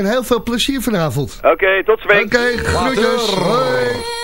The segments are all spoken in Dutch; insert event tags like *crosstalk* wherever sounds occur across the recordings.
En heel veel plezier vanavond. Oké, tot ziens. Oké, okay, groetjes. Hoi.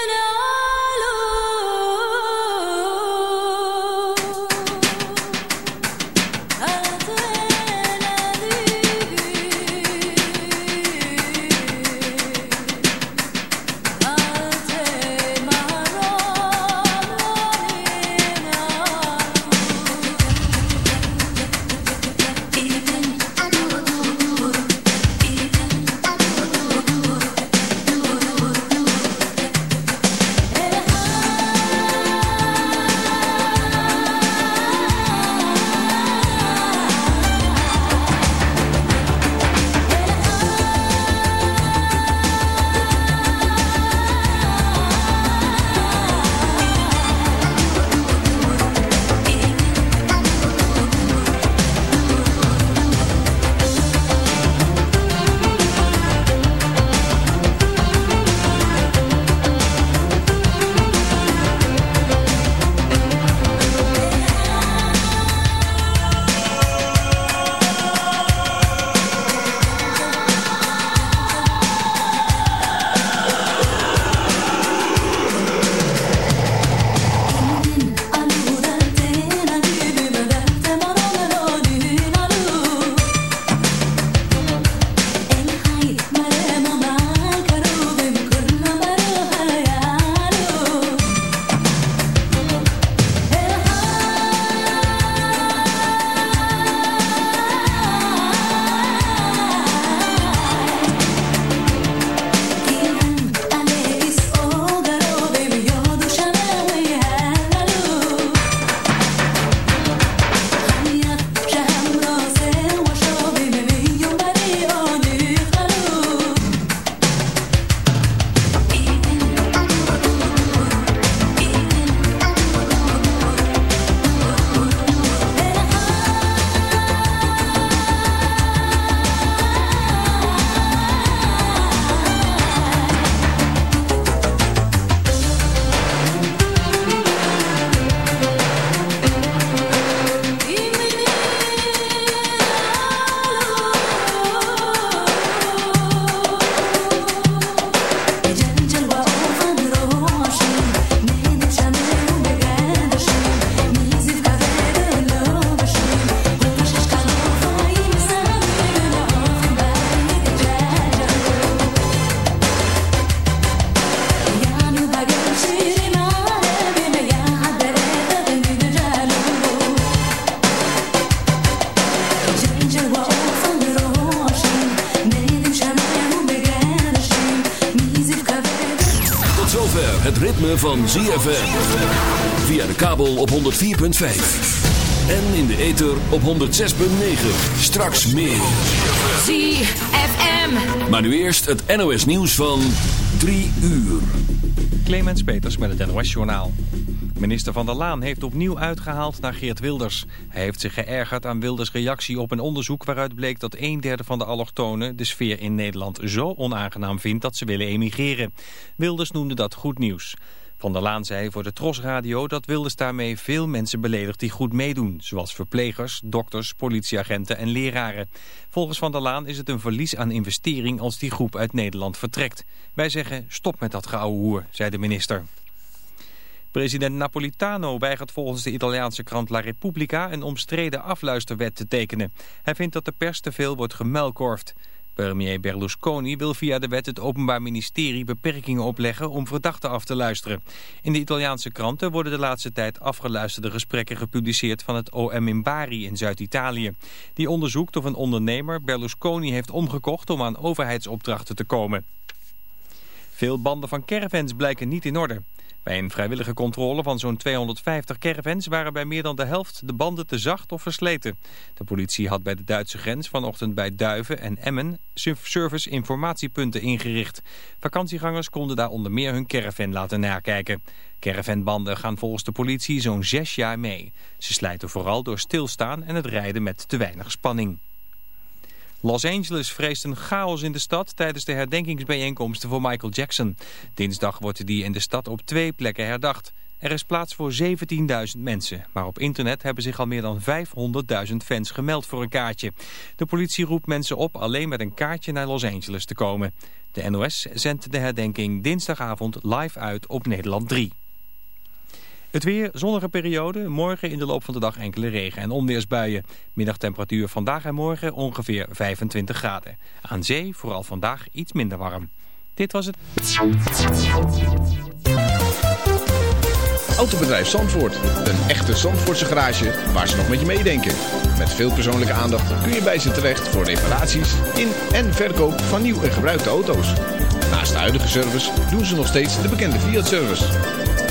Van ZFM. Via de kabel op 104.5. En in de ether op 106.9. Straks meer. ZFM. Maar nu eerst het NOS nieuws van 3 uur. Clemens Peters met het NOS Journaal. Minister Van der Laan heeft opnieuw uitgehaald naar Geert Wilders. Hij heeft zich geërgerd aan Wilders' reactie op een onderzoek... waaruit bleek dat een derde van de allochtonen de sfeer in Nederland zo onaangenaam vindt... dat ze willen emigreren. Wilders noemde dat goed nieuws. Van der Laan zei voor de Tros Radio dat Wilders daarmee veel mensen beledigt die goed meedoen. Zoals verplegers, dokters, politieagenten en leraren. Volgens Van der Laan is het een verlies aan investering als die groep uit Nederland vertrekt. Wij zeggen stop met dat geouwe hoer, zei de minister. President Napolitano weigert volgens de Italiaanse krant La Repubblica een omstreden afluisterwet te tekenen. Hij vindt dat de pers te veel wordt gemelkorfd. Premier Berlusconi wil via de wet het Openbaar Ministerie beperkingen opleggen om verdachten af te luisteren. In de Italiaanse kranten worden de laatste tijd afgeluisterde gesprekken gepubliceerd van het OM in Bari in Zuid-Italië. Die onderzoekt of een ondernemer Berlusconi heeft omgekocht om aan overheidsopdrachten te komen. Veel banden van caravans blijken niet in orde. Bij een vrijwillige controle van zo'n 250 caravans waren bij meer dan de helft de banden te zacht of versleten. De politie had bij de Duitse grens vanochtend bij Duiven en Emmen service-informatiepunten ingericht. Vakantiegangers konden daar onder meer hun caravan laten nakijken. Caravanbanden gaan volgens de politie zo'n zes jaar mee. Ze slijten vooral door stilstaan en het rijden met te weinig spanning. Los Angeles vreest een chaos in de stad tijdens de herdenkingsbijeenkomsten voor Michael Jackson. Dinsdag wordt die in de stad op twee plekken herdacht. Er is plaats voor 17.000 mensen, maar op internet hebben zich al meer dan 500.000 fans gemeld voor een kaartje. De politie roept mensen op alleen met een kaartje naar Los Angeles te komen. De NOS zendt de herdenking dinsdagavond live uit op Nederland 3. Het weer, zonnige periode, morgen in de loop van de dag enkele regen- en onweersbuien. Middagtemperatuur vandaag en morgen ongeveer 25 graden. Aan zee vooral vandaag iets minder warm. Dit was het. Autobedrijf Zandvoort. Een echte Zandvoortse garage waar ze nog met je meedenken. Met veel persoonlijke aandacht kun je bij ze terecht voor reparaties in en verkoop van nieuw en gebruikte auto's. Naast de huidige service doen ze nog steeds de bekende Fiat-service.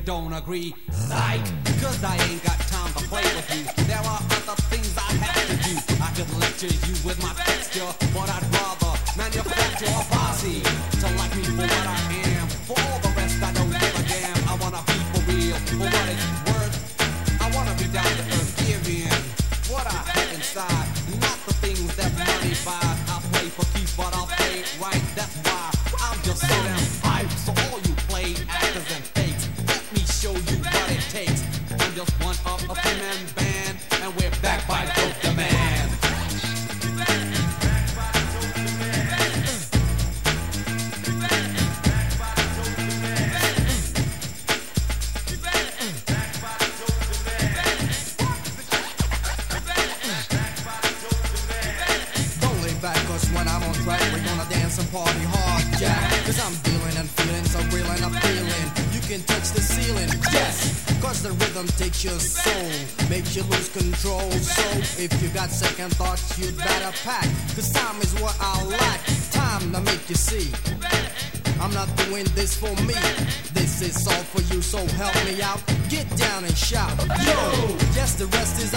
You don't agree. Psych! Cause I ain't got time to play with you. There are other things I have to do. I could lecture you with my texture, but I'd rather manufacture a posse to like me for what I am. For all the rest, I don't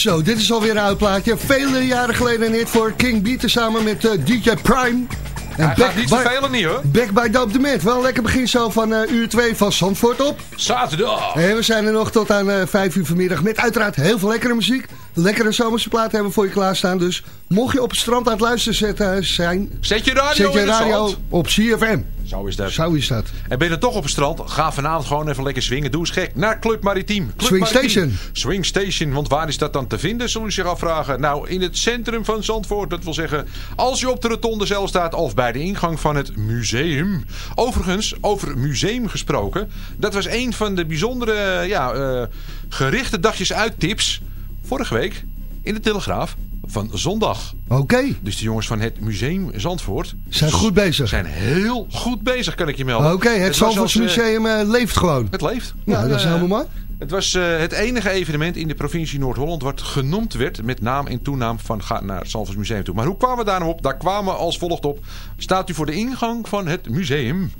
Zo, dit is alweer een oud plaatje. Vele jaren geleden een hit voor King Beat samen met eh, DJ Prime. En Hij gaat niet vervelen niet hoor. Back by Dope the Man. Wel een lekker begin zo van eh, uur 2 van Zandvoort op. Zaterdag. En we zijn er nog tot aan eh 5 uur vanmiddag met uiteraard heel veel lekkere muziek. Lekkere zomerse platen hebben voor je klaarstaan. Dus mocht je op het strand aan het luisteren zetten, zijn, Zet je radio zet je radio op CFM. Zo is dat. Zo is dat. En ben je dan toch op het strand? Ga vanavond gewoon even lekker swingen. Doe eens gek. Naar Club Maritiem. Club Swing Maritiem. Station. Swing Station. Want waar is dat dan te vinden? Zullen we zich afvragen. Nou, in het centrum van Zandvoort. Dat wil zeggen, als je op de rotonde zelf staat of bij de ingang van het museum. Overigens, over museum gesproken. Dat was een van de bijzondere ja, eh, gerichte dagjes uit tips. Vorige week in de Telegraaf van zondag. Oké, Dus de jongens van het Museum Zandvoort zijn goed bezig. zijn heel goed bezig, kan ik je melden. Oké, het Zandvoorts zelfs, eh, Museum eh, leeft gewoon. het leeft. Nou, dat is helemaal mooi. Het was eh, het enige evenement in de provincie Noord-Holland wat genoemd werd met naam en toenaam van ga naar het Zandvoorts Museum toe. Maar hoe kwamen we daar nou op? Daar kwamen we als volgt op. Staat u voor de ingang van het museum.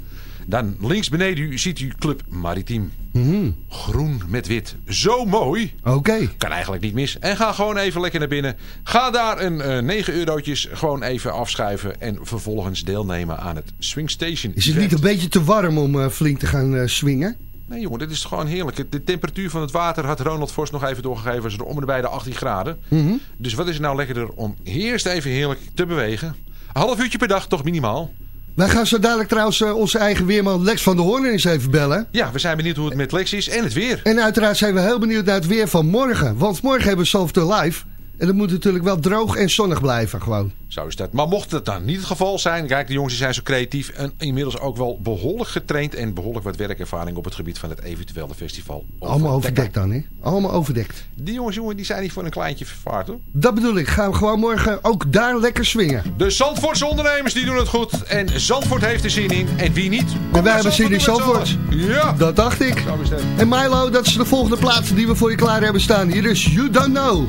Dan links beneden u ziet u Club Maritiem. Mhm. Groen met wit. Zo mooi. Oké. Kan eigenlijk niet mis. En ga gewoon even lekker naar binnen. Ga daar een eh 9 eurotjes gewoon even afschuiven. En vervolgens deelnemen aan het Swing Station. Is het event. niet een beetje te warm om eh, flink te gaan eh, swingen? Nee jongen, dit is gewoon heerlijk. De temperatuur van het water had Ronald Vos nog even doorgegeven. Was er om en bij de 18 graden. Mhm. Dus wat is er nou lekkerder om eerst even heerlijk te bewegen. Een half uurtje per dag, toch minimaal. Wij gaan zo dadelijk trouwens eh, onze eigen weerman Lex van der Hoorn eens even bellen. Ja, we zijn benieuwd hoe het met Lex is en het weer. En uiteraard zijn we heel benieuwd naar het weer van morgen. Want morgen hebben we Zalfte Live. En dat moet natuurlijk wel droog en zonnig blijven gewoon. Zo is dat. Maar mocht het dan niet het geval zijn, kijk, de jongens zijn zo creatief en inmiddels ook wel behoorlijk getraind en behoorlijk wat werkervaring op het gebied van het eventuele festival. Allemaal overdekt dan, hè? Allemaal overdekt. Die jongens, jongen, die zijn niet voor een kleintje vervaard hoor. Dat bedoel ik. Gaan we gewoon morgen ook daar lekker swingen. De Zandvoortse ondernemers die doen het goed. En Zandvoort heeft er zin in. En wie niet? En wij hebben zin in Zandvoort. Ja, Dat dacht ik. zo is dat. En Milo, dat is de volgende plaats die we voor je klaar hebben staan. Hier is You Don't Know.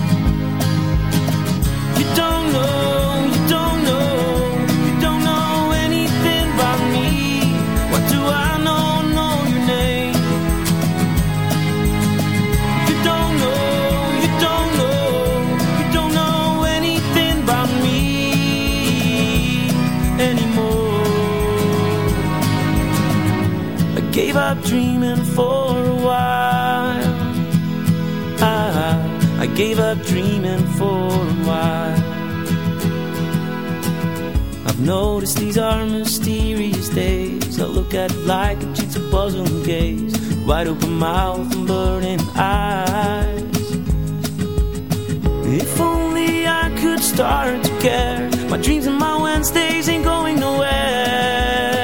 Gave up dreaming for a while. I, I gave up dreaming for a while. I've noticed these are mysterious days. I look at it like a jigsaw puzzle and gaze. Wide open mouth and burning eyes. If only I could start to care. My dreams and my Wednesdays ain't going nowhere.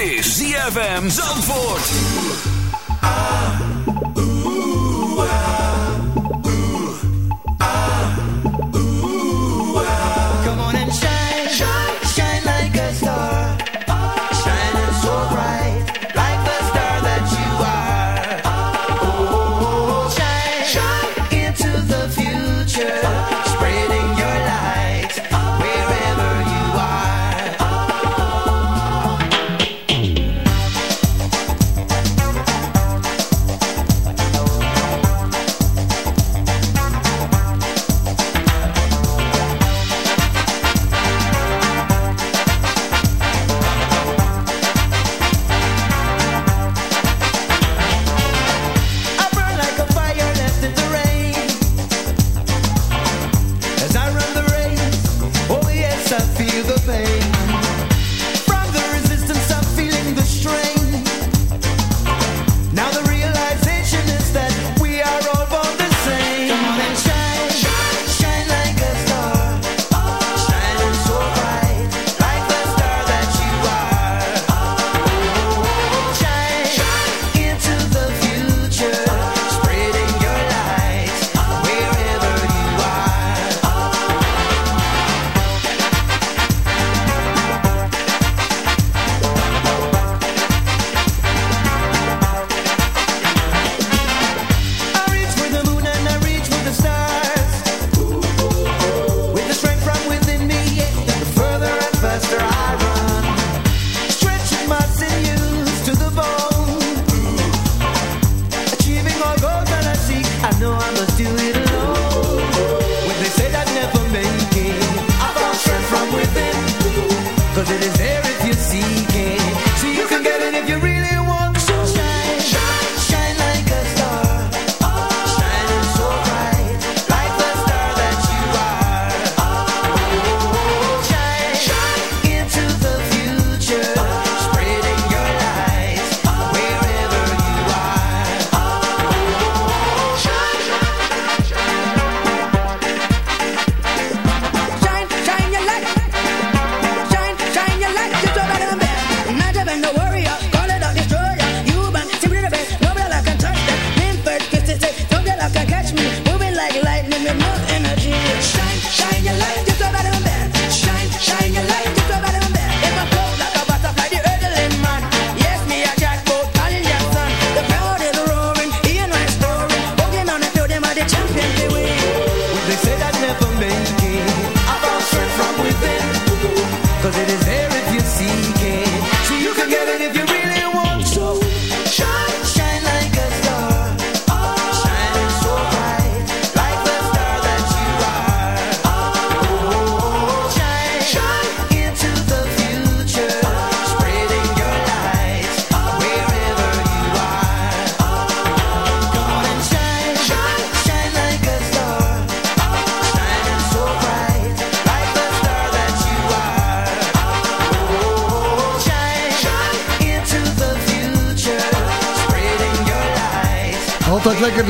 Is ZFM Zandvoort.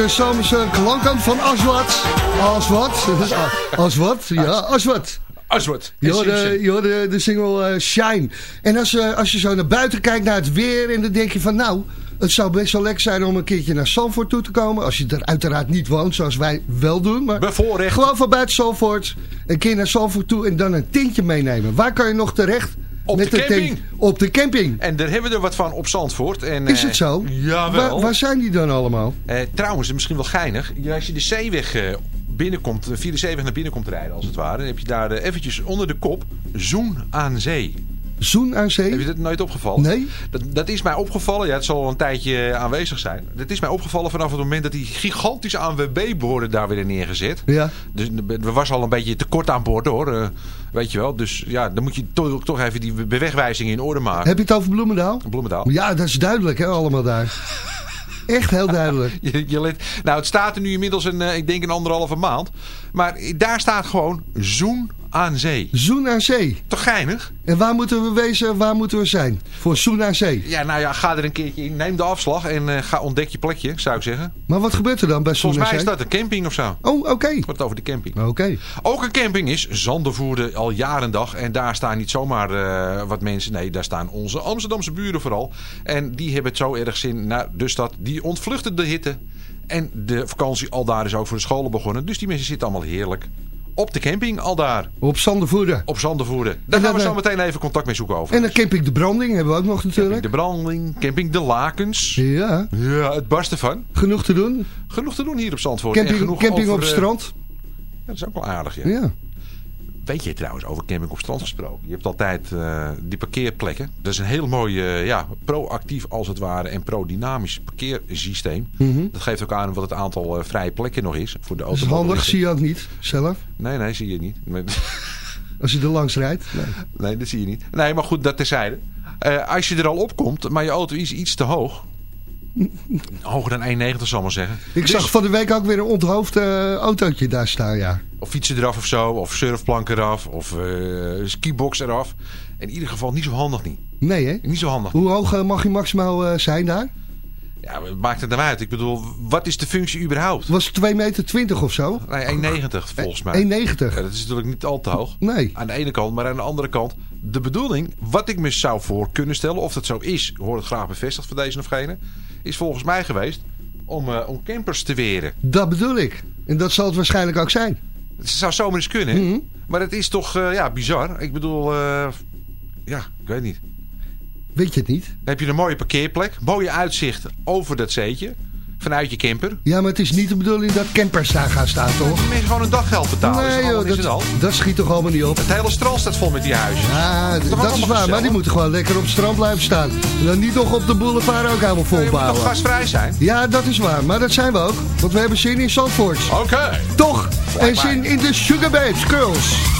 De zomerse klanken van Aswat. Aswat? *laughs* Aswat? Ja, Aswat. Aswat. Je hoorde, de single eh, Shine. En als, eh, als je zo naar buiten kijkt, naar het weer... en dan denk je van nou, het zou best wel lekker zijn om een keertje naar Zandvoort toe te komen. Als je er uiteraard niet woont, zoals wij wel doen. Maar Bevoorrecht. gewoon van buiten Zandvoort. Een keer naar Zandvoort toe en dan een tintje meenemen. Waar kan je nog terecht? Op Met de camping. Op de camping. En daar hebben we er wat van op Zandvoort. En, Is eh, het zo? Jawel. Waar, waar zijn die dan allemaal? Eh, trouwens, misschien wel geinig. Als je de zeeweg eh, binnenkomt, eh, via de zeeweg naar binnen komt rijden als het ware. Dan heb je daar eh, eventjes onder de kop Zoen aan zee. Zoen aan zee? Heb je dat nooit opgevallen? Nee. Dat, dat is mij opgevallen. Ja, het zal al een tijdje aanwezig zijn. Dat is mij opgevallen vanaf het moment dat die gigantische ANWB-borden daar werden neergezet. Ja. Dus er was al een beetje tekort aan borden hoor. Eh, weet je wel. Dus ja, dan moet je toch, toch even die bewegwijzingen in orde maken. Heb je het over Bloemendaal? Bloemendaal. Ja, dat is duidelijk hè, allemaal daar. Echt heel duidelijk. *laughs* Je, je let, nou, het staat er nu inmiddels een, eh, ik denk een anderhalve maand. Maar daar staat gewoon zoen aan zee. Zoen aan zee. Toch geinig? En waar moeten we wezen, waar moeten we zijn? Voor Zoen aan zee. Ja, nou ja, ga er een keertje in. Neem de afslag en eh, ga ontdek je plekje, zou ik zeggen. Maar wat gebeurt er dan bij Zoen Volgens aan mij zee? is dat een camping of zo. Oh, oké. Het wordt over de camping. Oké. Ook een camping is Zandervoerde al jaren dag. En daar staan niet zomaar eh, wat mensen. Nee, daar staan onze Amsterdamse buren vooral. En die hebben het zo erg zin naar de stad. Die ontvluchten de hitte. En de vakantie al daar is ook voor de scholen begonnen. Dus die mensen zitten allemaal heerlijk op de camping al daar. Op Zandervoerde. Op Zandervoerde. Daar En gaan we zo eh, meteen even contact mee zoeken over. En dan camping De Branding hebben we ook nog natuurlijk. Camping de Branding, camping de Lakens. Ja, Ja, het barst ervan. genoeg te doen. Genoeg te doen hier op Zandvoort. En Camping, genoeg camping over, op het eh, strand. ja, dat is ook wel aardig, ja. Ja. Weet je trouwens, over camping op strand gesproken. Je hebt altijd eh, die parkeerplekken. Dat is een heel mooi, eh, ja, proactief als het ware en pro-dynamisch parkeersysteem. Dat geeft ook aan wat het aantal eh, vrije plekken nog is voor de Dat is auto. handig, zie je ook niet zelf. Nee, nee, zie je niet. *laughs* Als je er langs rijdt. Nee. nee, dat zie je niet. Nee, maar goed, dat terzijde. Als je er al op komt, maar je auto is iets te hoog. Hoger dan 1,90 zal ik maar zeggen. Ik Dus- zag van de week ook weer een onthoofd eh, autootje daar staan, ja. Of fietsen eraf of zo. Of surfplank eraf. Of eh, skibox eraf. In ieder geval niet zo handig niet. Nee, hè? Niet zo handig. Hoe hoog eh, mag je maximaal zijn daar? Ja, maakt het nou uit? Ik bedoel, wat is de functie überhaupt? Was het 2,20 meter of zo? Nee, 1,90 volgens mij. 1,90. Ja, dat is natuurlijk niet al te hoog. Nee. Aan de ene kant, maar aan de andere kant. De bedoeling, wat ik me zou voor kunnen stellen, of dat zo is, hoor het graag bevestigd voor deze of gene, is volgens mij geweest om, eh, om campers te weren. Dat bedoel ik. En dat zal het waarschijnlijk ook zijn. Het zou zomaar eens kunnen? Mhm. maar het is toch eh, ja, bizar. Ik bedoel, eh, ja, ik weet niet. Weet je het niet? Dan heb je een mooie parkeerplek, mooie uitzicht over dat zeetje, vanuit je camper. Ja, maar het is niet de bedoeling dat campers daar gaan staan, toch? Mensen gewoon een daggeld betalen. nee, joh, is het al. dat, dat schiet toch allemaal niet op? Het hele strand staat vol met die huisjes. Ja, Toch dat is waar. Maar die moeten gewoon lekker op het strand blijven staan. En dan niet nog op de boulevard ook helemaal Je moet toch gastvrij zijn? Ja, dat is waar. Maar dat zijn we ook. Want we hebben zin in Zandvoort. Oké. Toch? En zin in de Sugar Babes Girls.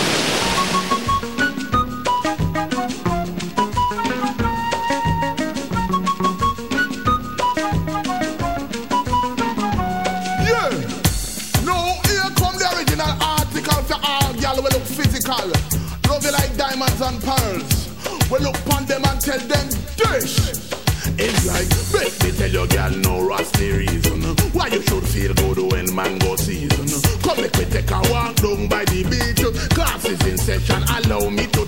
Down by the beach. Classes in session, allow me to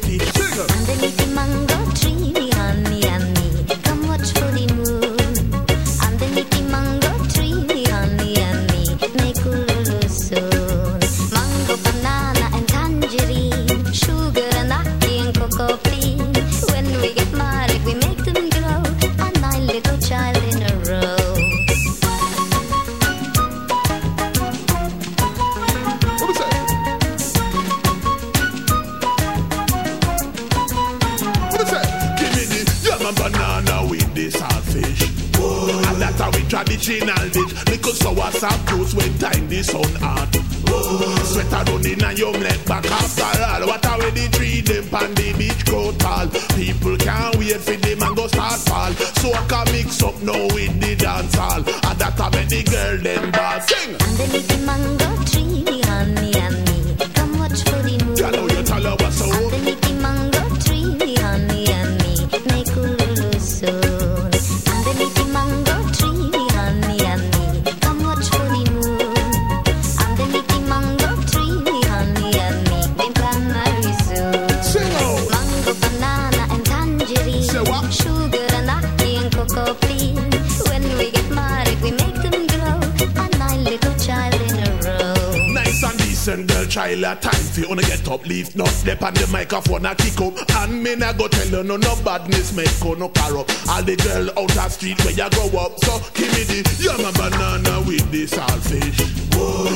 microphone, a kick up. And me nah go tell you no no badness, make go no car up. All the girl out the street where you grow up, so give me the and banana with the saltfish.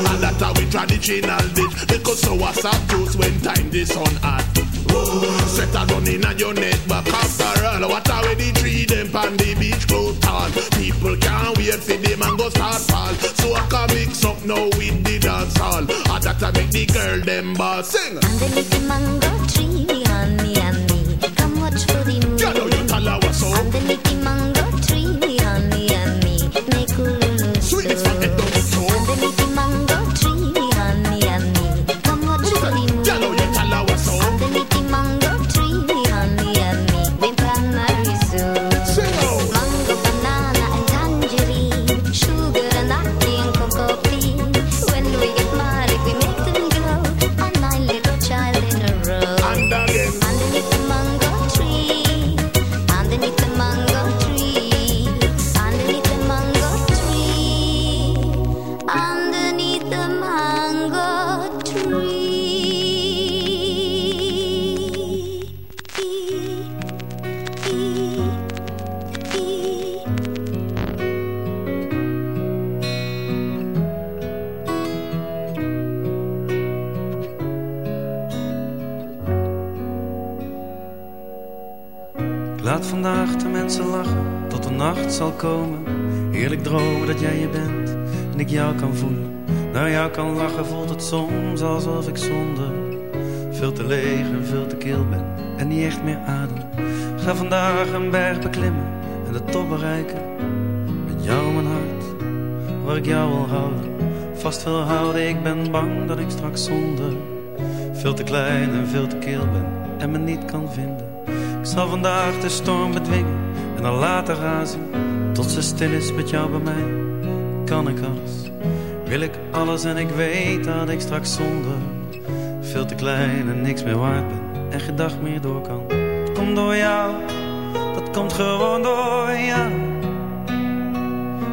And that's how we traditional dish, because so what's up juice when time the sun hot. Sweater running on your neck, back after all. What are we the tree them pan the beach grow tall? People can't wait for the mango start fall. So I can mix up now with the dance hall. And ah, that I make the girl them ball sing. Underneath the mango Vast wil ik ben bang dat ik straks zonder veel te klein en veel te kil ben en me niet kan vinden. Ik zal vandaag de storm bedwingen en dan later razen tot ze stil is met jou bij mij. Kan ik alles, wil ik alles en ik weet dat ik straks zonder veel te klein en niks meer waard ben en geen dag meer door kan. Het komt door jou, dat komt gewoon door jou.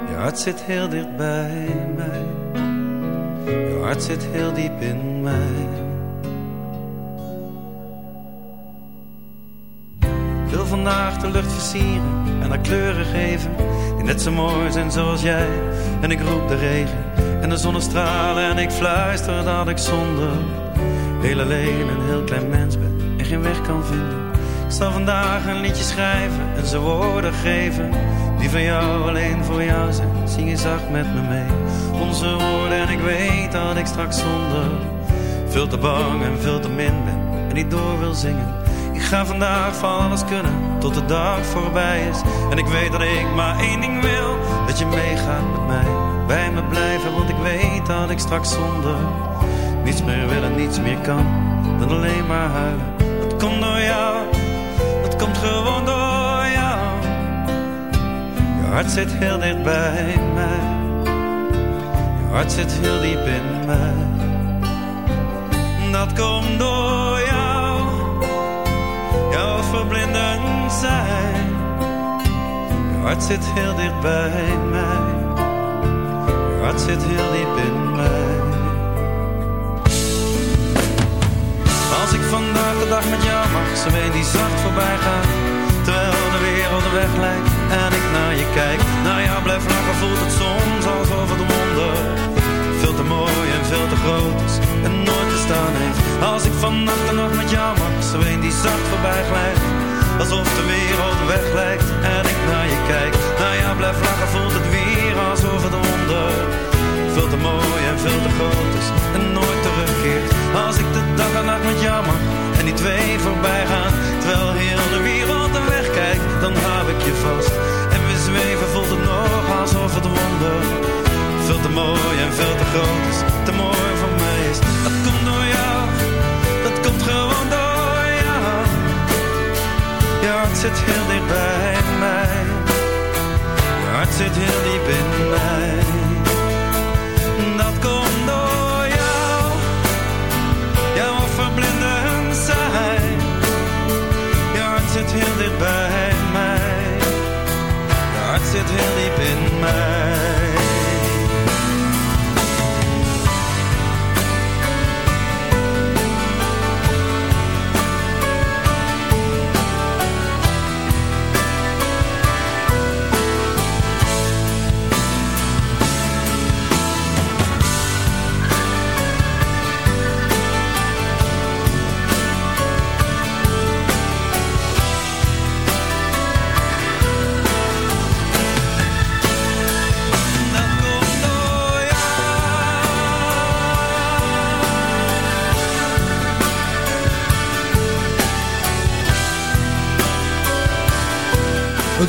Je hart zit heel dicht bij mij, je hart zit heel diep in mij. Ik wil vandaag de lucht versieren en haar kleuren geven. Die net zo mooi zijn zoals jij. En ik roep de regen en de zonnestralen. En ik fluister dat ik zonder heel alleen een heel klein mens ben. En geen weg kan vinden. Ik zal vandaag een liedje schrijven en ze woorden geven. Die van jou alleen voor jou zijn. Zing je zacht met me mee. Onze woorden en ik weet dat ik straks zonder veel te bang en veel te min ben. En niet door wil zingen. Ik ga vandaag van alles kunnen tot de dag voorbij is. En ik weet dat ik maar één ding wil: dat je meegaat met mij. Bij me blijven, want ik weet dat ik straks zonder niets meer wil en niets meer kan dan alleen maar huilen. Dat komt door jou, dat komt gewoon door jou. Je hart zit heel dicht bij mij. Hart zit heel diep in mij. Dat komt door jou. Jouw verblindend zijn. Je hart zit heel dicht bij mij. Je hart zit heel diep in mij. Als ik vandaag de dag met jou mag, zo een die zacht voorbij gaat. Terwijl de wereld weg lijkt en ik naar je kijk. Naar jou blijf lachen, voelt het soms alsof het wonder. Veel te mooi en veel te groot is en nooit te staan heeft. Als ik vannacht de nacht met jou mag, zo een die zacht voorbij glijdt. Alsof de wereld weg lijkt en ik naar je kijk. Groot is, te mooi voor mij is. Dat komt door jou, dat komt gewoon door jou. Je hart zit heel dicht bij mij. Je hart zit heel diep in mij. Dat komt door jou. Jouw verblindend zijn. Je hart zit heel dicht bij mij. Je hart zit heel diep in mij.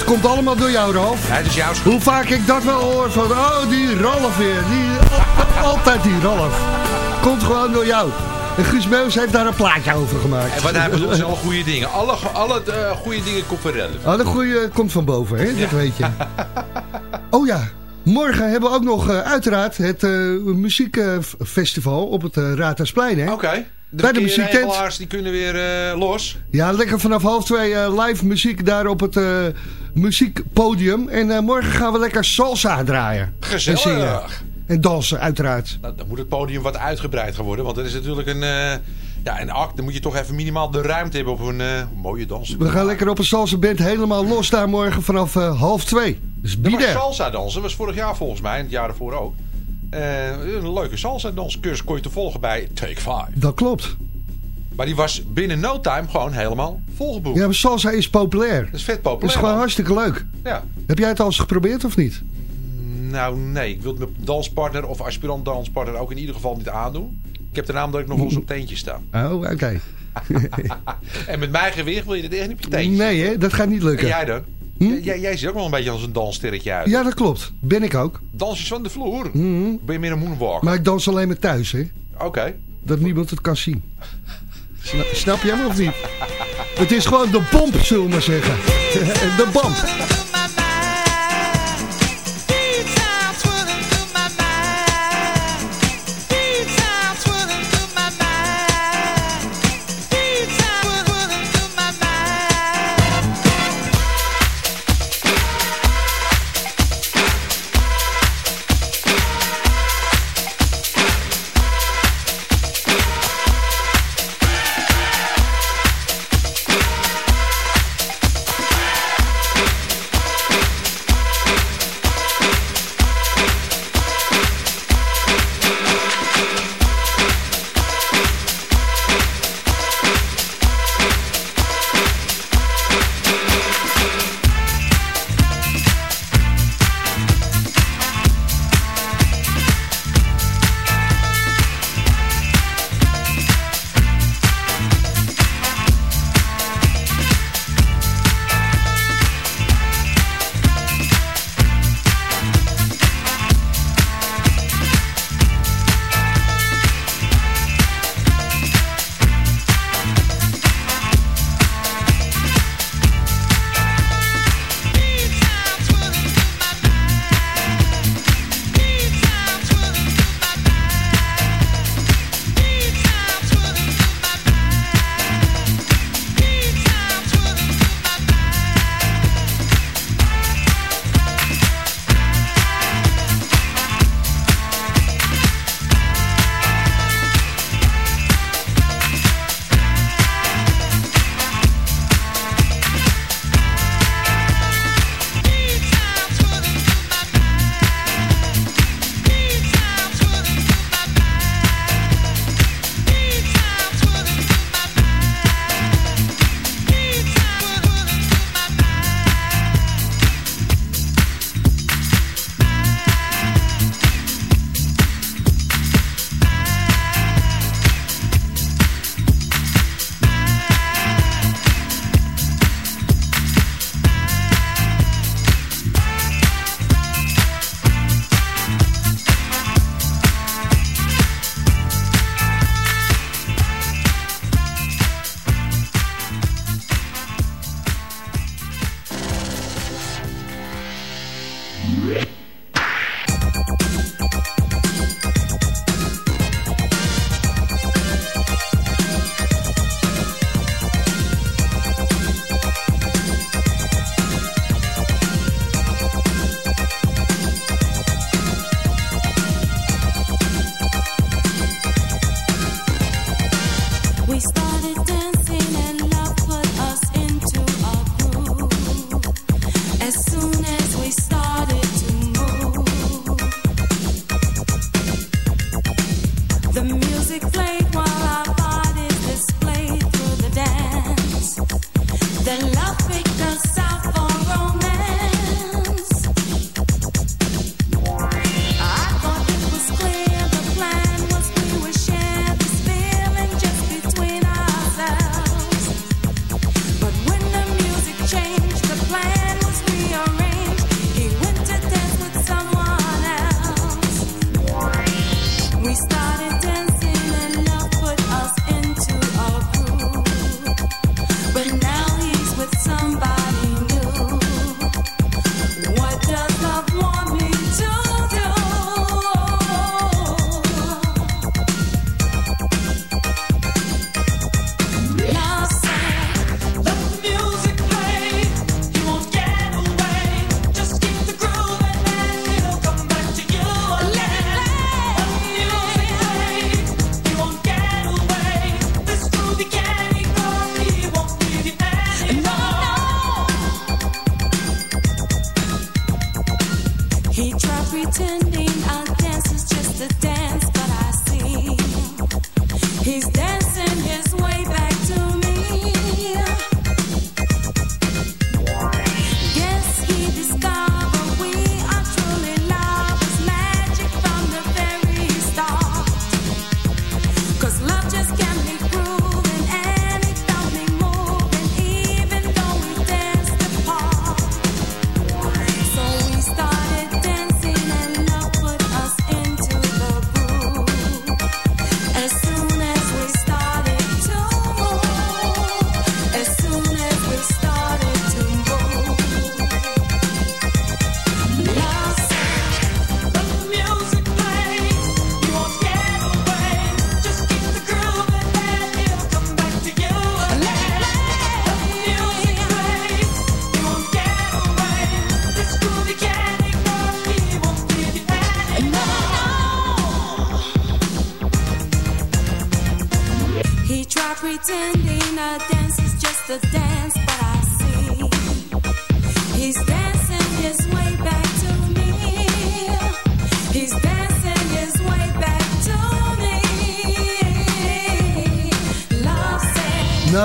Komt allemaal door jou, Ralf. Ja, het is jouw schuld. Hoe vaak ik dat wel hoor van, oh, die Ralf weer. Die, al- altijd die Ralf. Komt gewoon door jou. En Guus Meeuws heeft daar een plaatje over gemaakt. En wat hij bedoelt zijn alle goede dingen. Alle, alle eh, goede dingen komt van. Oh, de goede komt van boven, hè? dat weet je. *laughs* Oh ja, morgen hebben we ook nog eh, uiteraard het eh, muziekfestival op het uh, Raadhuisplein, hè? Oké. Bij de muziektent. die kunnen weer eh, los. Ja, lekker vanaf half twee eh, live muziek daar op het eh, muziekpodium. En morgen gaan we lekker salsa draaien. Gezellig. En zingen. En dansen, uiteraard. Nou, dan moet het podium wat uitgebreid gaan worden. Want het is natuurlijk een, ja, een act. Dan moet je toch even minimaal de ruimte hebben op een mooie dans. We gaan lekker op een salsa band helemaal los daar morgen vanaf half twee. Dus Ja, bieden. salsa dansen was vorig jaar volgens mij. En het jaar ervoor ook. Eh, een leuke salsa danscursus kon je te volgen bij Take 5. Dat klopt. Maar die was binnen no time gewoon helemaal volgeboekt. Ja, maar salsa is populair. Dat is vet Dat populair. is gewoon man. hartstikke leuk. Ja. Heb jij het al eens geprobeerd of niet? Nou, nee. Ik wil het mijn danspartner of aspirant danspartner ook in ieder geval niet aandoen. Ik heb de naam dat ik nog wel eens op teentjes sta. *laughs* Oh, oké. *laughs* En met mijn gewicht wil je dit echt niet op je teentjes. Nee, hè? dat gaat niet En lukken. jij dan? Jij, jij ziet ook wel een beetje als een danssterretje uit. Ja, dat klopt. Ben ik ook. Dansjes van de vloer. Mhm. Ben je meer een moonwalker? Maar ik dans alleen maar thuis, hè? Oké. Dat niemand het kan zien. Snap, snap je hem of niet? Het is gewoon de pomp, zullen we maar zeggen. *laughs* De band.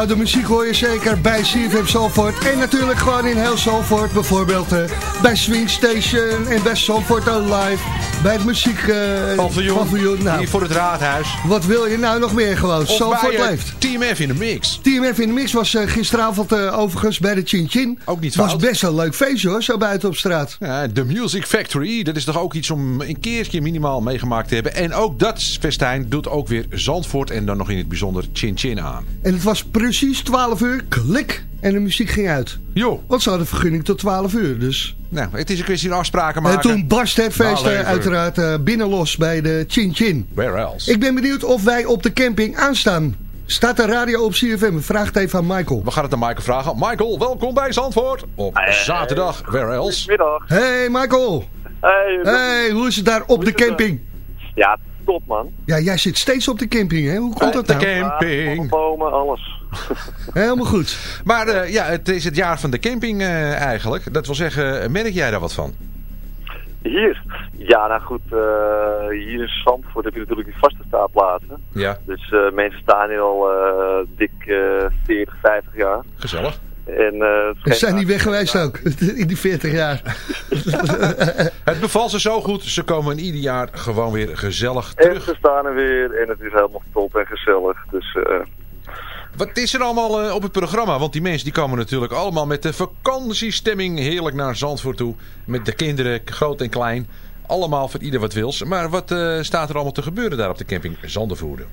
Nou, de muziek hoor je zeker bij CFM Zalvoort. En natuurlijk gewoon in heel Zalvoort. Bijvoorbeeld eh, bij Swing Station en bij Zalvoort Live. Bij het muziek... Nou, hier voor het raadhuis. wat wil je nou nog meer gewoon? Bij, eh, leeft. Team F in de mix. Team F in de mix was eh, gisteravond overigens bij de Chin Chin. Ook niet was fout. best een leuk feestje hoor, zo buiten op straat. Ja, de Music Factory, dat is toch ook iets om een keertje minimaal meegemaakt te hebben. En ook dat festijn doet ook weer Zandvoort en dan nog in het bijzonder Chin Chin aan. En het was precies 12 uur, klik, en de muziek ging uit. Jo, Want ze hadden vergunning tot 12 uur, dus... nou, het is een kwestie van afspraken maken. En toen barst het feest Nou, eh, uiteraard eh, binnenlos bij de Chin Chin. Where else? Ik ben benieuwd of wij op de camping aanstaan. Staat de radio op CFM? Vraag het even aan Michael. We gaan het aan Michael vragen. Michael, welkom bij Zandvoort op zaterdag. Where else? Middag. Hey Michael. Hey, Hey, hoe is het daar op de camping? Ja, top man. Ja, jij zit steeds op de camping, hè? Hoe komt dat de nou? camping. Bomen, alles. *laughs* Helemaal goed. Maar eh, ja, het is het jaar van de camping eh, eigenlijk. Dat wil zeggen, merk jij daar wat van? Hier? Ja, nou goed. eh, hier in Zandvoort heb je natuurlijk die vaste staatplaatsen. Ja, Dus eh, mensen staan hier al eh, dik eh 40, 50 jaar. gezellig. En, eh, het We zijn niet weg geweest ook, *laughs* in die 40 jaar. *laughs* Het bevalt ze zo goed. Ze komen ieder jaar gewoon weer gezellig En terug. ze staan er weer en het is helemaal top en gezellig. Dus eh, Wat is er allemaal eh, op het programma? Want die mensen die komen natuurlijk allemaal met de vakantiestemming heerlijk naar Zandvoort toe. Met de kinderen, groot en klein. Allemaal voor ieder wat wils. Maar wat eh, staat er allemaal te gebeuren daar op de camping Zandervoerde?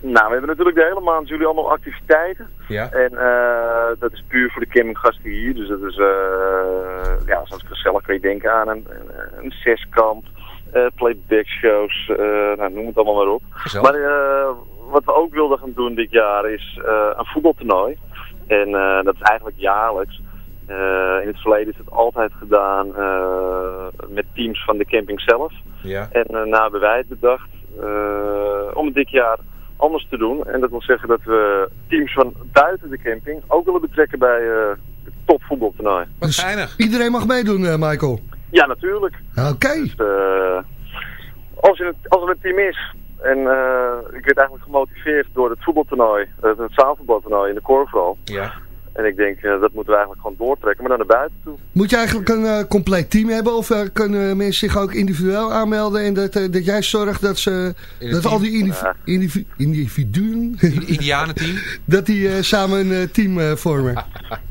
Nou, we hebben natuurlijk de hele maand jullie allemaal activiteiten. Ja. En eh, dat is puur voor de campinggasten hier. Dus dat is, ja, zoals gezellig kun je denken aan een, een, een zeskamp, playback shows, eh, nou, noem het allemaal maar op. Gezellig. Maar eh, wat we ook wilden gaan doen dit jaar is eh, een voetbaltoernooi. En eh, dat is eigenlijk jaarlijks. Eh, in het verleden is het altijd gedaan eh, met teams van de camping zelf. Ja. En eh nou hebben wij het bedacht eh, om het dit jaar anders te doen. En dat wil zeggen dat we teams van buiten de camping ook willen betrekken bij eh het topvoetbaltoernooi. Wat geinig. Iedereen mag meedoen, eh, Michael. Ja, natuurlijk. Oké. Dus, eh, als, er, als er een team is en eh, ik werd eigenlijk gemotiveerd door het voetbaltoernooi, het zaalvoetbaltoernooi in de korfbal. Ja. En ik denk, eh, dat moeten we eigenlijk gewoon doortrekken, maar naar de buiten toe. Moet je eigenlijk een eh, compleet team hebben of eh, kunnen mensen zich ook individueel aanmelden en dat, dat jij zorgt dat ze dat al die indivi- indivi- individuen Indianenteam. *laughs* dat die eh, samen een team eh, vormen. *laughs*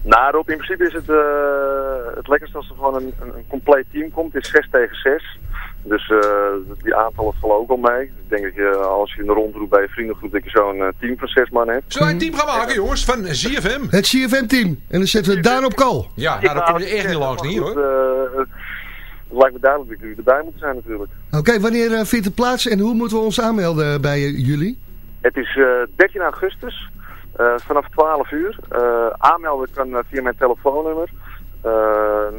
Nou Rob, in principe is het eh, het lekkerste als er gewoon een, een, een compleet team komt. Het is 6 tegen 6. Dus eh, die aantallen vallen ook al mee. Ik denk dat je als je in de rondroep bij je vriendengroep dat je zo'n eh, team van 6 man hebt. Zullen wij een team gaan maken, jongens, van ZFM? Het CFM-team. En dan zetten we Daan op kal. Ja, nou, daar kom je echt niet langs niet, hoor. Eh, het lijkt me duidelijk dat jullie erbij moeten zijn natuurlijk. Oké, wanneer eh, vindt het plaats en hoe moeten we ons aanmelden bij jullie? Het is eh 13 augustus eh, vanaf 12 uur. Eh, aanmelden kan via mijn telefoonnummer uh, 0630381573.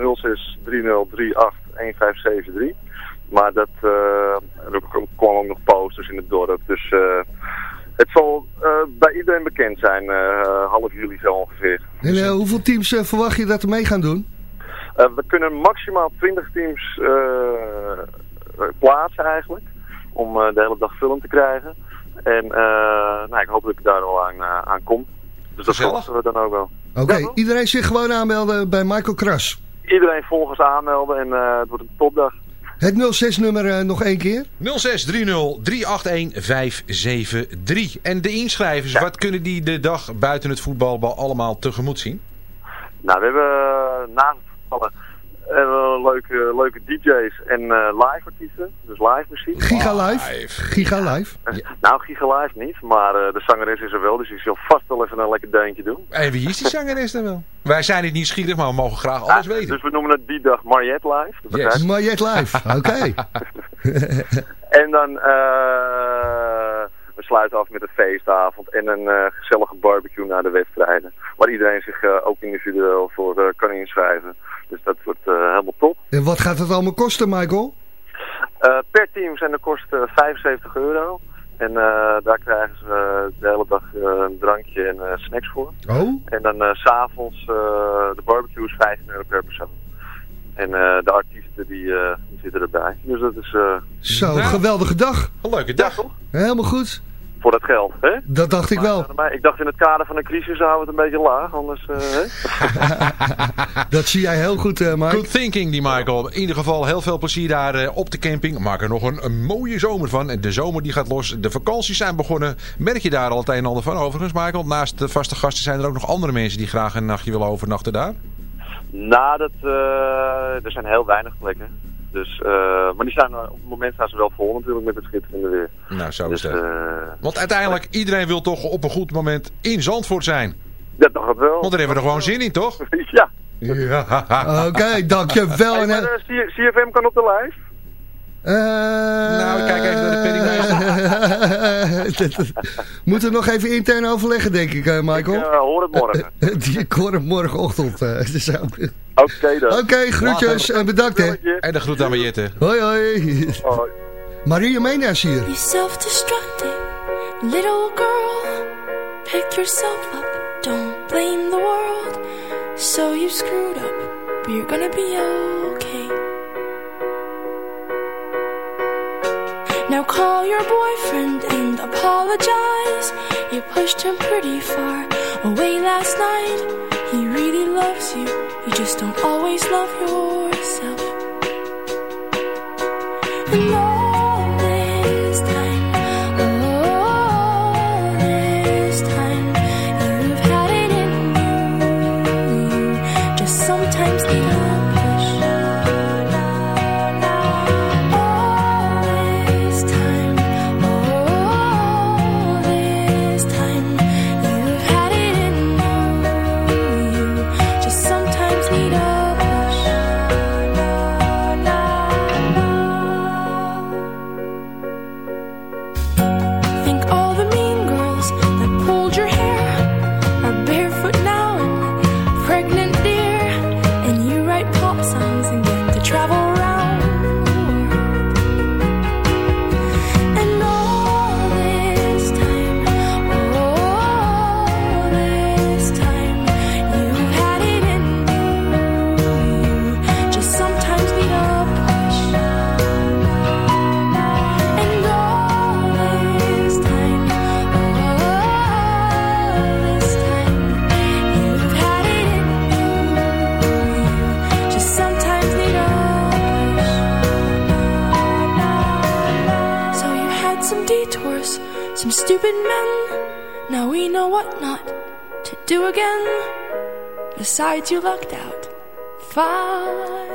Maar dat, eh, er komen ook nog posters in het dorp. Dus eh, het zal eh, bij iedereen bekend zijn, half juli zo ongeveer. En hoeveel teams verwacht je dat er mee gaan doen? We kunnen maximaal 20 teams plaatsen eigenlijk. Om de hele dag film te krijgen. En nou, ik hoop dat ik daar wel aan, aan kom. Dus dat verwachten we dan ook wel. Oké, iedereen zich gewoon aanmelden bij Michael Kras. Iedereen volgens aanmelden en het wordt een topdag. Het 06-nummer eh, nog één keer. 0630-381-573. En de inschrijvers, wat kunnen die de dag buiten het voetbalbal allemaal tegemoet zien? Nou, we hebben eh, naast het voetballen leuke, leuke DJ's en eh, live artiesten. Dus live muziek. Giga Live. Giga Live. *laughs* Nou, Giga Live niet, maar eh, de zangeres is er wel. Dus die zal vast wel even een lekker deuntje doen. En wie is die zangeres dan wel? Wij zijn niet nieuwsgierig, maar we mogen graag alles Ah, weten. Dus we noemen het die dag Mariette Live. Mariette Live, *laughs* oké. *laughs* En dan, eh we sluiten af met een feestavond en een eh, gezellige barbecue na de wedstrijden. Waar iedereen zich eh, ook individueel voor eh, kan inschrijven. Dat wordt eh, helemaal top. En wat gaat het allemaal kosten, Michael? Eh, per team zijn de kosten 75 euro. En eh, daar krijgen ze de hele dag een drankje en eh, snacks voor. Oh? En dan eh, s s'avonds eh, de barbecue is 15 euro per persoon. En eh, de artiesten die, eh, die zitten erbij. Dus dat is... eh, Zo, geweldige dag. Een leuke dag. Helemaal goed. Voor dat geld, hè? Dat dacht ik wel. Maar ik dacht in het kader van een crisis houden we het een beetje laag, anders... eh, hè? *laughs* Dat zie jij heel goed, eh Mike. Good thinking, die Michael. In ieder geval heel veel plezier daar eh, op de camping. Maak er nog een, een mooie zomer van. En de zomer die gaat los. De vakanties zijn begonnen. Merk je daar al het een en ander van overigens, Michael? Naast de vaste gasten zijn er ook nog andere mensen die graag een nachtje willen overnachten daar? Nou, dat, eh, er zijn heel weinig plekken. Dus, eh, maar die staan, eh, op het moment staan ze wel vol natuurlijk met het schitterende weer. Nou, zo Dus, is dat. eh, Want uiteindelijk, iedereen wil toch op een goed moment in Zandvoort zijn. dat dacht ik wel. Want daar hebben we er gewoon zin in, toch? *laughs* ja. Ja. Oké, dankjewel. Hey, En, maar, CFM kan op de lijst. Nou, ik kijk even naar de penningmeester. *laughs* Moeten we nog even intern overleggen, denk ik, eh, Michael. Ik eh, hoor het morgen. *laughs* Ik hoor hem morgenochtend. eh, dus ook- Oké dan. Oké, groetjes en bedankt, hè. En de groet aan Mariette. Hoi, hoi. Hoi. Maria Mena is hier. You self-destructing little girl. Pick yourself up, don't blame the world. So you screwed up, but you're gonna be okay. Now call your boyfriend and apologize. You pushed him pretty far away last night. He really loves you, you just don't always love yourself. And Besides, you lucked out. Finally.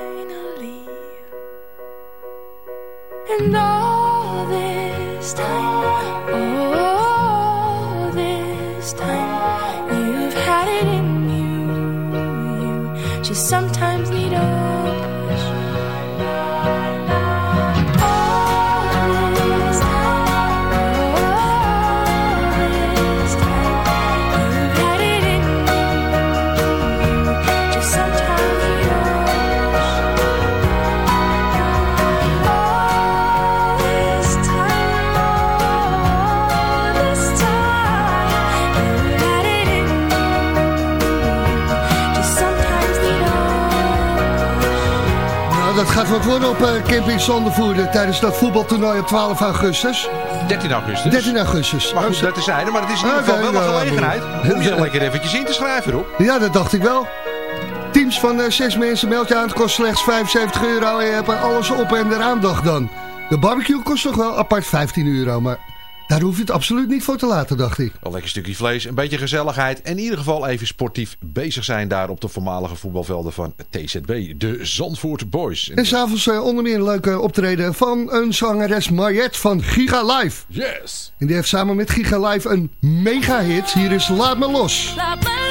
Nou, wat worden op eh, camping Zondervoerder tijdens dat voetbaltoernooi op 12 augustus. 13 augustus. 13 augustus. Maar goed, dat is zijde, maar het is in ieder geval wel een gelegenheid maar- om je er lekker eventjes in te schrijven, Rob. Ja, dat dacht ik wel. Teams van eh, zes mensen meld je aan. Het kost slechts 75 euro en je hebt er alles op en eraan dag dan. De barbecue kost toch wel apart 15 euro, maar daar hoef je het absoluut niet voor te laten, dacht ik. Een lekker stukje vlees, een beetje gezelligheid en in ieder geval even sportief bezig zijn daar op de voormalige voetbalvelden van TZB, de Zandvoort Boys. En s'avonds uh, onder meer een leuke optreden van een zangeres Mariette van Giga Live. Yes! En die heeft samen met Giga Live een mega hit. Hier is Laat Me Los. Laat me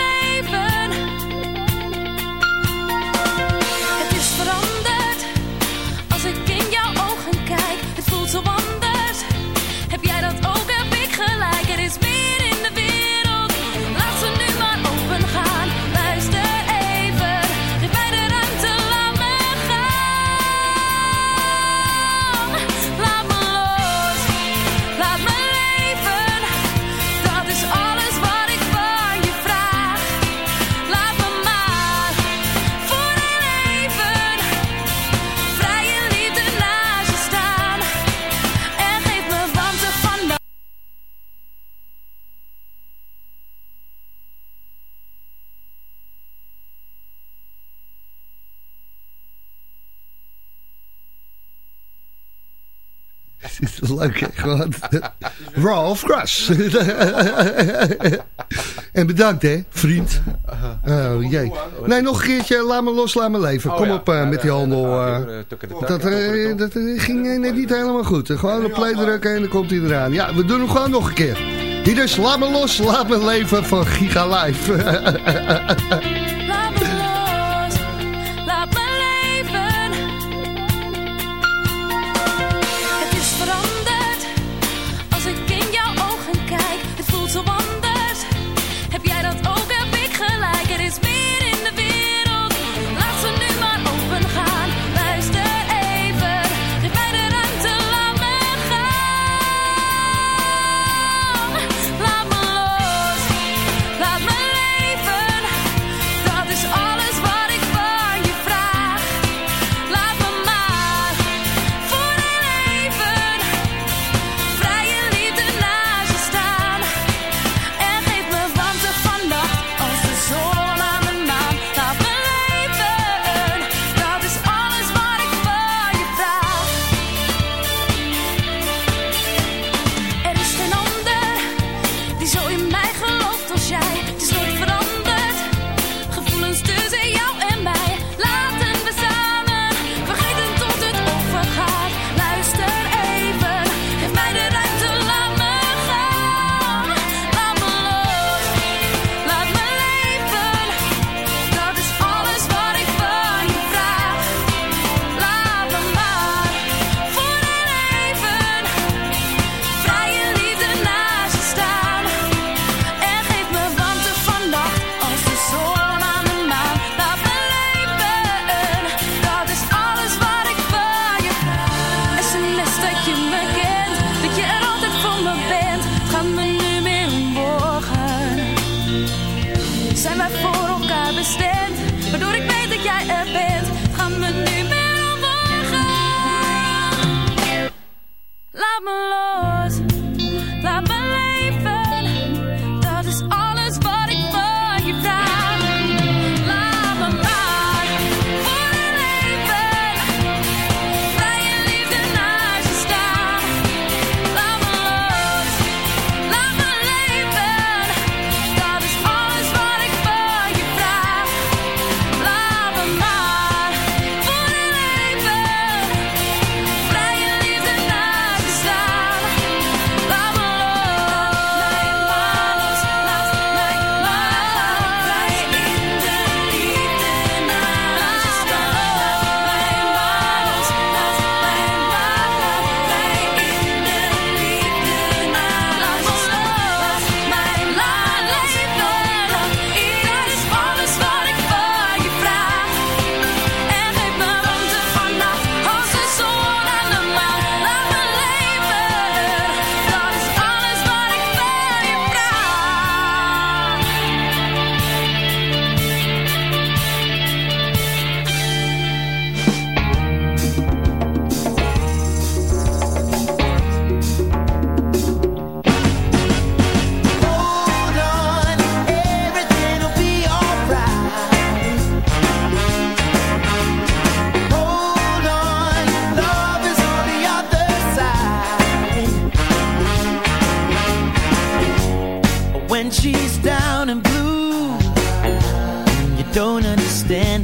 Leuk, hè? Gewoon. Ralph Kras. en bedankt, hè, vriend. Oh, jee. Nee, nog een keertje. Laat me los, laat me leven. Kom op eh, met die handel. dat dat ging eh, net niet helemaal goed. Gewoon een play drukken en dan komt hij eraan. Ja, we doen hem gewoon nog een keer. Hier is Laat me los, laat me leven van Giga Live. *laughs*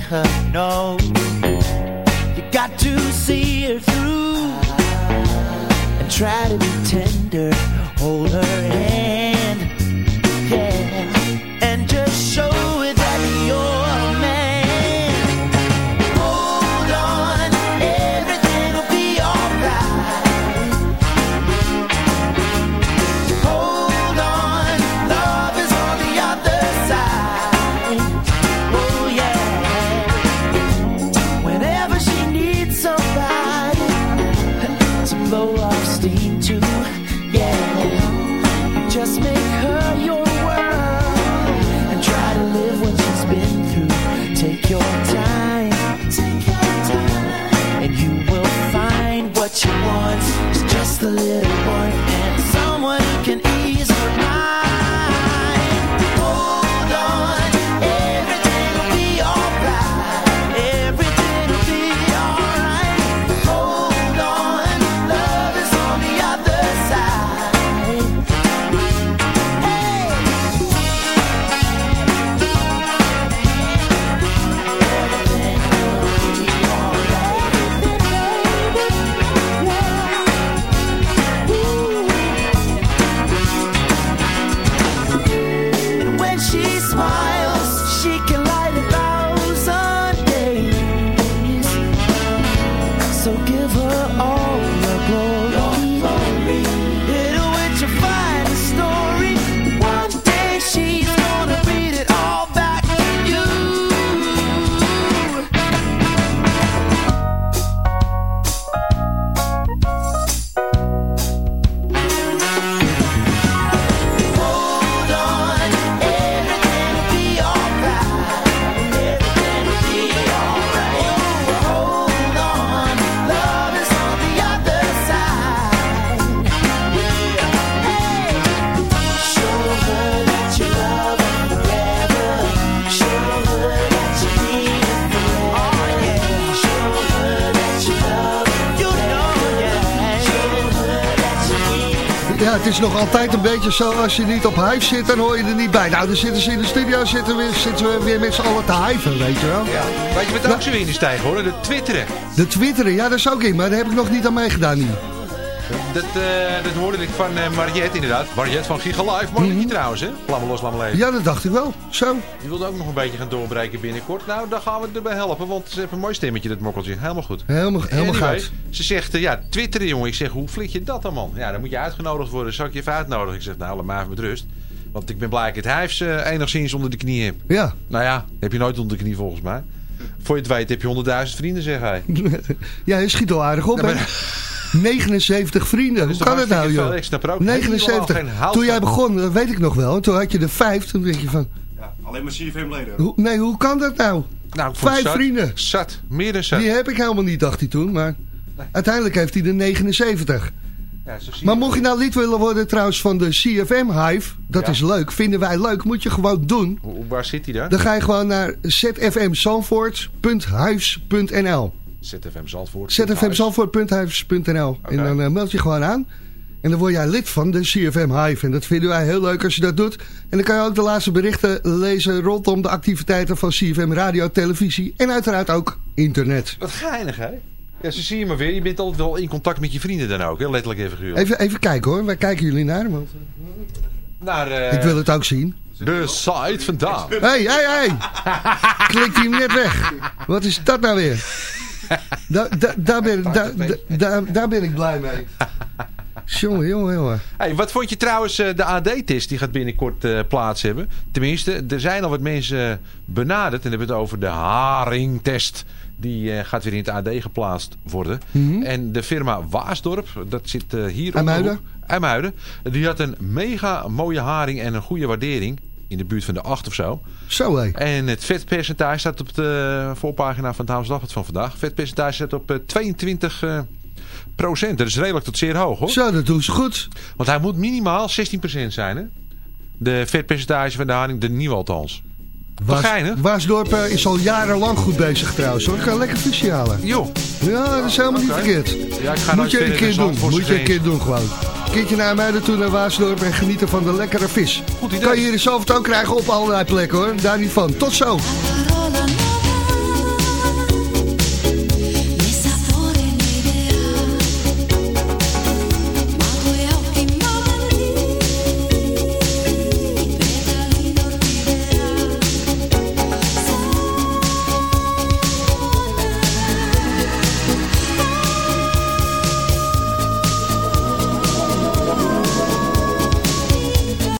her, no. You got to see her through and try to be tender. Hold her hand, nog altijd een beetje zo, als je niet op hive zit, dan hoor je er niet bij. Nou, dan zitten ze in de studio, zitten we, zitten we weer met z'n allen te hiven, weet je wel. Ja. Weet je wat ook zo in is stijgen hoor? De twitteren. De twitteren, ja, dat is ook in, maar daar heb ik nog niet aan meegedaan nu. Dat, eh, dat hoorde ik van eh, Mariette inderdaad. Mariette van Giga Live. Mooi liedje trouwens hè. Lamme los, leven. Ja, dat dacht ik wel. Zo. Die wilde ook nog een beetje gaan doorbreken binnenkort. Nou, daar gaan we erbij helpen. Want ze heeft een mooi stemmetje, dat mokkeltje. Helemaal goed. Helemaal, helemaal Anyway, goud. Ze zegt, eh, ja, twitteren jongen. Ik zeg, hoe flik je dat dan man? Ja, dan moet je uitgenodigd worden. Zal ik je even uitnodigen? Ik zeg, nou, laat maar even met rust. Want ik ben blij dat ik het hijfs enigszins onder de knie heb. Ja. Nou ja, heb je nooit onder de knie volgens mij. Voor je het weet heb je 100.000 vrienden, zeg hij. *laughs* Ja, je schiet al aardig op, Ja, hè? 79 vrienden, hoe kan het nou, joh? Ik snap er ook helemaal 79. geen hout Toen jij begon, dat weet ik nog wel. Toen had je er vijf, toen denk je van... Alleen maar CFM-leden. Hoe, nee, hoe kan dat nou? Nou, Vijf zat. vrienden. Zat, meer dan zat. Die heb ik helemaal niet, dacht hij toen. Maar uiteindelijk heeft hij er 79. Ja, zo zie Maar mocht je nou lid willen worden trouwens van de CFM Hive, dat Ja. is leuk, vinden wij leuk, moet je gewoon doen. Hoe- Waar zit hij dan? Dan ga je gewoon naar zfmzandvoort.huis.nl ZFM Zandvoort. zfmzandvoort.huis.nl En dan eh, meld je gewoon aan. En dan word jij lid van de CFM Hive. En dat vinden wij heel leuk als je dat doet. En dan kan je ook de laatste berichten lezen rondom de activiteiten van CFM Radio, televisie en uiteraard ook internet. Wat geinig, hè? Ja, zo zie je maar weer. Je bent altijd wel in contact met je vrienden dan ook, hè? letterlijk en figuurlijk. Even, even kijken hoor, waar kijken jullie naar? Want Naar, eh, ik wil het ook zien. De site vandaan. Hé, hé, hé! Klikt hij net weg. Wat is dat nou weer? Da, da, daar, ben, da, da- daar- daar ben ik blij mee. Jongen, jongen, jongen. Hey, wat vond je trouwens eh, de AD-test? Die gaat binnenkort eh, plaats hebben. Tenminste, er zijn al wat mensen benaderd. En dan hebben we het over de Haringtest. Die eh, gaat weer in het AD geplaatst worden. En de firma Waasdorp, dat zit eh, hier om de IJmuiden? hoek. IJmuiden. Die had een mega mooie haring en een goede waardering. In de buurt van de 8 of zo. Zo hé. En het vetpercentage staat op de voorpagina van het Haams Dagblad van vandaag. Vetpercentage staat op eh, 22 eh, procent. Dat is redelijk tot zeer hoog hoor. Zo, dat doen ze goed. Want hij moet minimaal 16% zijn hè. De vetpercentage van de haring, de nieuwe althans. Waas, geinig? Waasdorp eh, is al jarenlang goed bezig trouwens hoor. Ik ga lekker visie halen. Joh. Ja, dat is helemaal niet verkeerd. Ja, ik ga Moet je een keer doen. Moet je een keer doen gewoon. Keertje naar Muiden toe naar Waasdorp en genieten van de lekkere vis. Goed idee. Kan je hier in Zalvertoon krijgen op allerlei plekken hoor. Daar niet van. Tot zo.